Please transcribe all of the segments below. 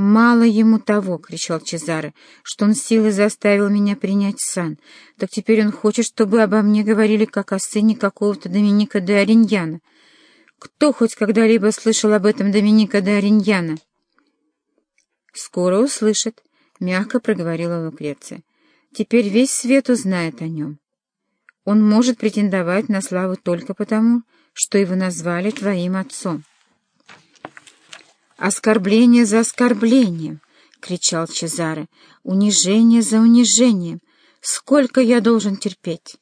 «Мало ему того!» — кричал Чезаре, — «что он силой заставил меня принять сан. Так теперь он хочет, чтобы обо мне говорили как о сыне какого-то Доминика де Ориньяна. Кто хоть когда-либо слышал об этом Доминика де Ориньяна?» «Скоро услышит», — мягко проговорила Лукреция. «Теперь весь свет узнает о нем. Он может претендовать на славу только потому, что его назвали твоим отцом». «Оскорбление за оскорблением!» — кричал Чезаре. «Унижение за унижением! Сколько я должен терпеть!»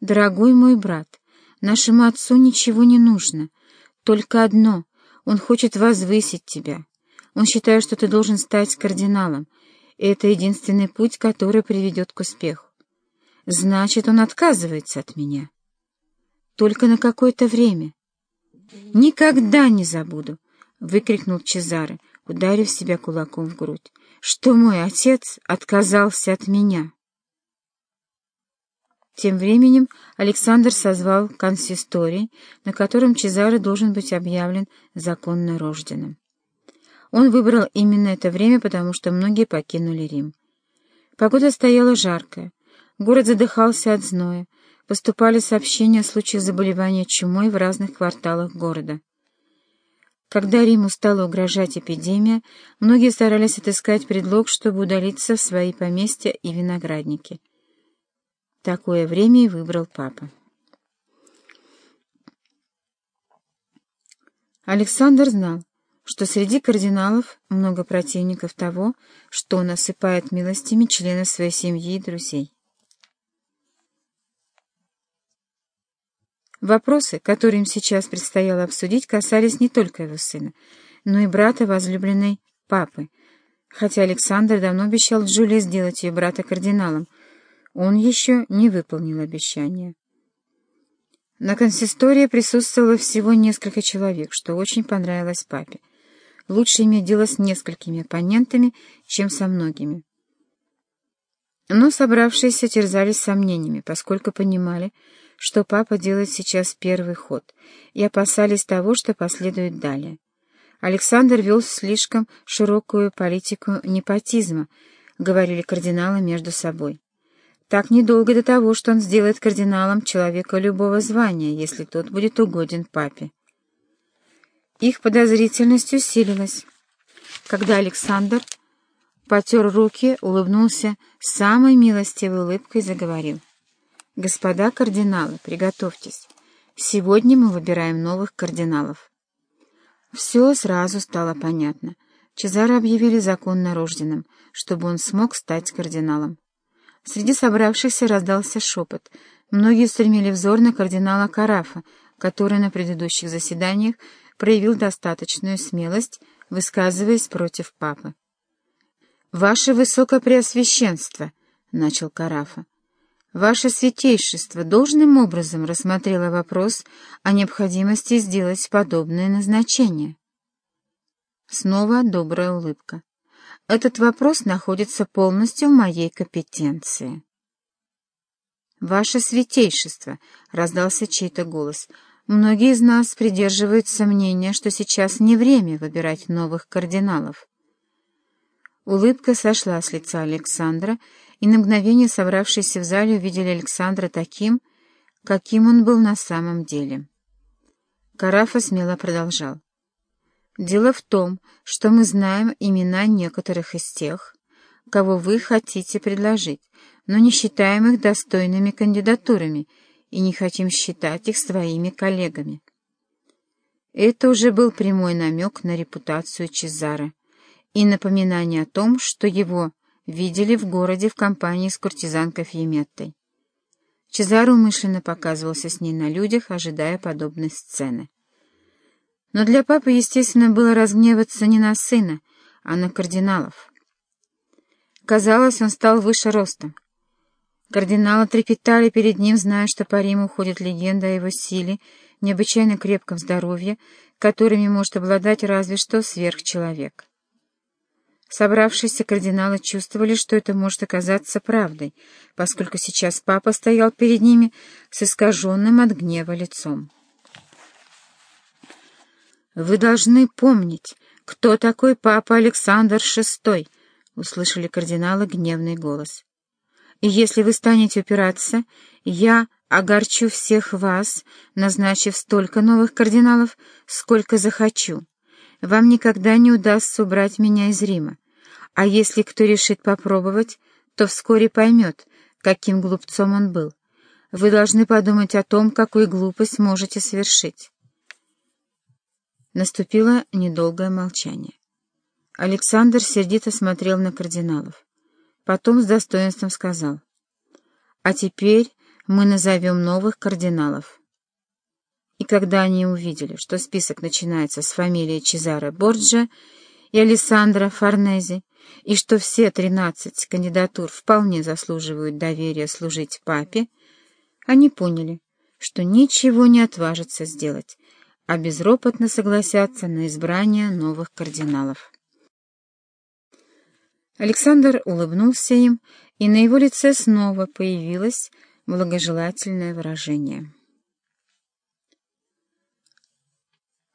«Дорогой мой брат, нашему отцу ничего не нужно. Только одно — он хочет возвысить тебя. Он считает, что ты должен стать кардиналом, и это единственный путь, который приведет к успеху. Значит, он отказывается от меня. Только на какое-то время. Никогда не забуду, — выкрикнул Чезаре, ударив себя кулаком в грудь, — что мой отец отказался от меня. Тем временем Александр созвал консисторий, на котором Чезаре должен быть объявлен законно рожденным. Он выбрал именно это время, потому что многие покинули Рим. Погода стояла жаркая, город задыхался от зноя, поступали сообщения о случаях заболевания чумой в разных кварталах города. Когда Риму стала угрожать эпидемия, многие старались отыскать предлог, чтобы удалиться в свои поместья и виноградники. Такое время и выбрал папа. Александр знал, что среди кардиналов много противников того, что он осыпает милостями членов своей семьи и друзей. Вопросы, которые им сейчас предстояло обсудить, касались не только его сына, но и брата возлюбленной папы, хотя Александр давно обещал Джулии сделать ее брата кардиналом, он еще не выполнил обещания. На консистории присутствовало всего несколько человек, что очень понравилось папе. Лучше иметь дело с несколькими оппонентами, чем со многими. Но собравшиеся терзались сомнениями, поскольку понимали, что папа делает сейчас первый ход, и опасались того, что последует далее. Александр вел слишком широкую политику непотизма, говорили кардиналы между собой. Так недолго до того, что он сделает кардиналом человека любого звания, если тот будет угоден папе. Их подозрительность усилилась, когда Александр потер руки, улыбнулся самой милостивой улыбкой и заговорил. «Господа кардиналы, приготовьтесь. Сегодня мы выбираем новых кардиналов». Все сразу стало понятно. Чезаро объявили законно рожденным, чтобы он смог стать кардиналом. Среди собравшихся раздался шепот. Многие устремили взор на кардинала Карафа, который на предыдущих заседаниях проявил достаточную смелость, высказываясь против папы. «Ваше Высокопреосвященство», — начал Карафа, Ваше Святейшество должным образом рассмотрело вопрос о необходимости сделать подобное назначение. Снова добрая улыбка. Этот вопрос находится полностью в моей компетенции. «Ваше Святейшество!» — раздался чей-то голос. «Многие из нас придерживаются мнения, что сейчас не время выбирать новых кардиналов». Улыбка сошла с лица Александра, и на мгновение собравшиеся в зале увидели Александра таким, каким он был на самом деле. Карафа смело продолжал. «Дело в том, что мы знаем имена некоторых из тех, кого вы хотите предложить, но не считаем их достойными кандидатурами и не хотим считать их своими коллегами». Это уже был прямой намек на репутацию Чезаре и напоминание о том, что его видели в городе в компании с куртизанкой Фьеметтой. Чезаро умышленно показывался с ней на людях, ожидая подобной сцены. Но для папы, естественно, было разгневаться не на сына, а на кардиналов. Казалось, он стал выше ростом. Кардиналы трепетали перед ним, зная, что по Риму ходит легенда о его силе, необычайно крепком здоровье, которыми может обладать разве что сверхчеловек. Собравшиеся кардиналы чувствовали, что это может оказаться правдой, поскольку сейчас папа стоял перед ними с искаженным от гнева лицом. «Вы должны помнить», — «Кто такой папа Александр VI?» — услышали кардиналы гневный голос. «И если вы станете упираться, я огорчу всех вас, назначив столько новых кардиналов, сколько захочу. Вам никогда не удастся убрать меня из Рима. А если кто решит попробовать, то вскоре поймет, каким глупцом он был. Вы должны подумать о том, какую глупость можете совершить. Наступило недолгое молчание. Александр сердито смотрел на кардиналов. Потом с достоинством сказал, «А теперь мы назовем новых кардиналов». Когда они увидели, что список начинается с фамилии Чезаре Борджа и Алессандро Форнези, и что все тринадцать кандидатур вполне заслуживают доверия служить папе, они поняли, что ничего не отважатся сделать, а безропотно согласятся на избрание новых кардиналов. Александр улыбнулся им, и на его лице снова появилось благожелательное выражение.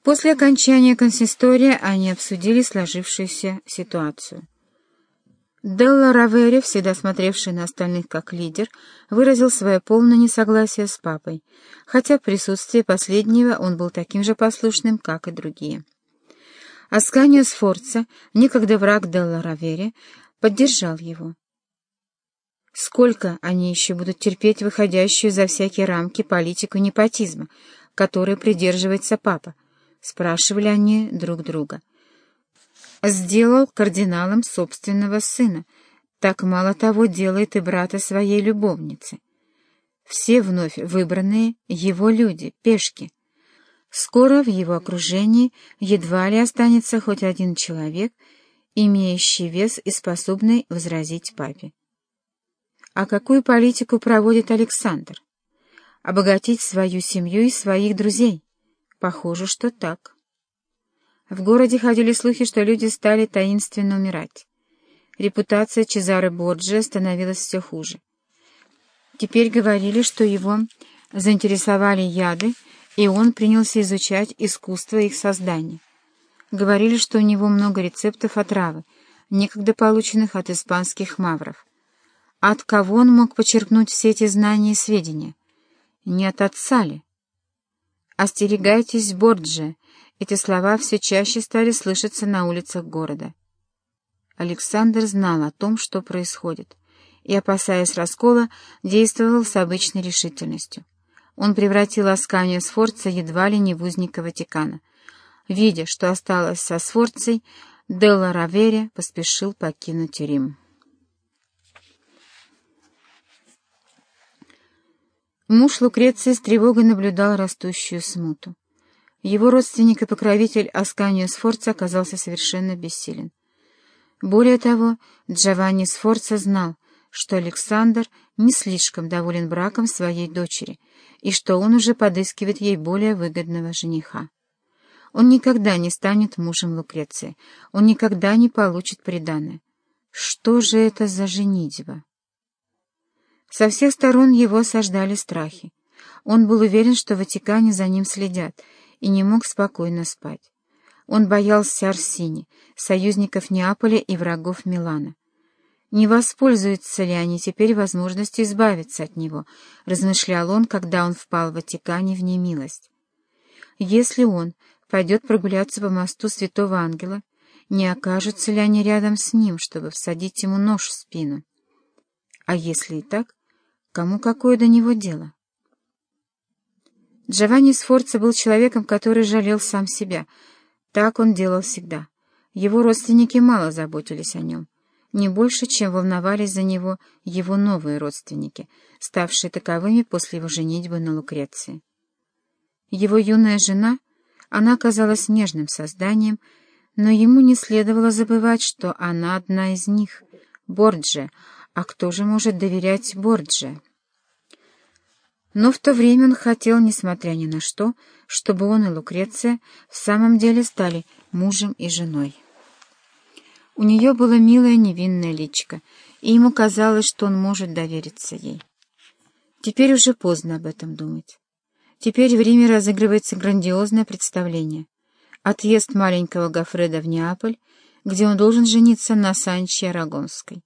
После окончания консистория они обсудили сложившуюся ситуацию. Делла Равери, всегда смотревший на остальных как лидер, выразил свое полное несогласие с папой, хотя в присутствии последнего он был таким же послушным, как и другие. Асканио Сфорца, некогда враг Делла Равери, поддержал его. Сколько они еще будут терпеть выходящую за всякие рамки политику непотизма, которой придерживается папа? Спрашивали они друг друга сделал кардиналом собственного сына. Так мало того делает и брата своей любовницы. Все вновь выбранные его люди, пешки. Скоро в его окружении едва ли останется хоть один человек, имеющий вес и способный возразить папе. А какую политику проводит Александр? Обогатить свою семью и своих друзей? Похоже, что так. В городе ходили слухи, что люди стали таинственно умирать. Репутация Чезаре Борджи становилась все хуже. Теперь говорили, что его заинтересовали яды, и он принялся изучать искусство их создания. Говорили, что у него много рецептов отравы, некогда полученных от испанских мавров. от кого он мог почерпнуть все эти знания и сведения? Не от отца ли? «Остерегайтесь Борджи», эти слова все чаще стали слышаться на улицах города. Александр знал о том, что происходит, и, опасаясь раскола, действовал с обычной решительностью. Он превратил Асканию Сфорца едва ли не в узника Ватикана. Видя, что осталось со Сфорцей, Делла Равери поспешил покинуть Рим. Муж Лукреции с тревогой наблюдал растущую смуту. Его родственник и покровитель Асканио Сфорца оказался совершенно бессилен. Более того, Джованни Сфорца знал, что Александр не слишком доволен браком своей дочери и что он уже подыскивает ей более выгодного жениха. Он никогда не станет мужем Лукреции, он никогда не получит приданое. Что же это за женитьба? Со всех сторон его осаждали страхи. Он был уверен, что в Ватикане за ним следят — и не мог спокойно спать. Он боялся Арсини, союзников Неаполя и врагов Милана. Не воспользуются ли они теперь возможностью избавиться от него, размышлял он, когда он впал в Ватикане в немилость. Если он пойдет прогуляться по мосту Святого Ангела, не окажутся ли они рядом с ним, чтобы всадить ему нож в спину? А если и так, кому какое до него дело? Джованни Сфорца был человеком, который жалел сам себя. Так он делал всегда. Его родственники мало заботились о нем. Не больше, чем волновались за него его новые родственники, ставшие таковыми после его женитьбы на Лукреции. Его юная жена, она казалась нежным созданием, но ему не следовало забывать, что она одна из них, Борджи, а кто же может доверять Борджи? Но в то время он хотел, несмотря ни на что, чтобы он и Лукреция в самом деле стали мужем и женой. У нее было милое невинное личико, и ему казалось, что он может довериться ей. Теперь уже поздно об этом думать. Теперь в Риме разыгрывается грандиозное представление. отъезд маленького Гофреда в Неаполь, где он должен жениться на Санче Арагонской.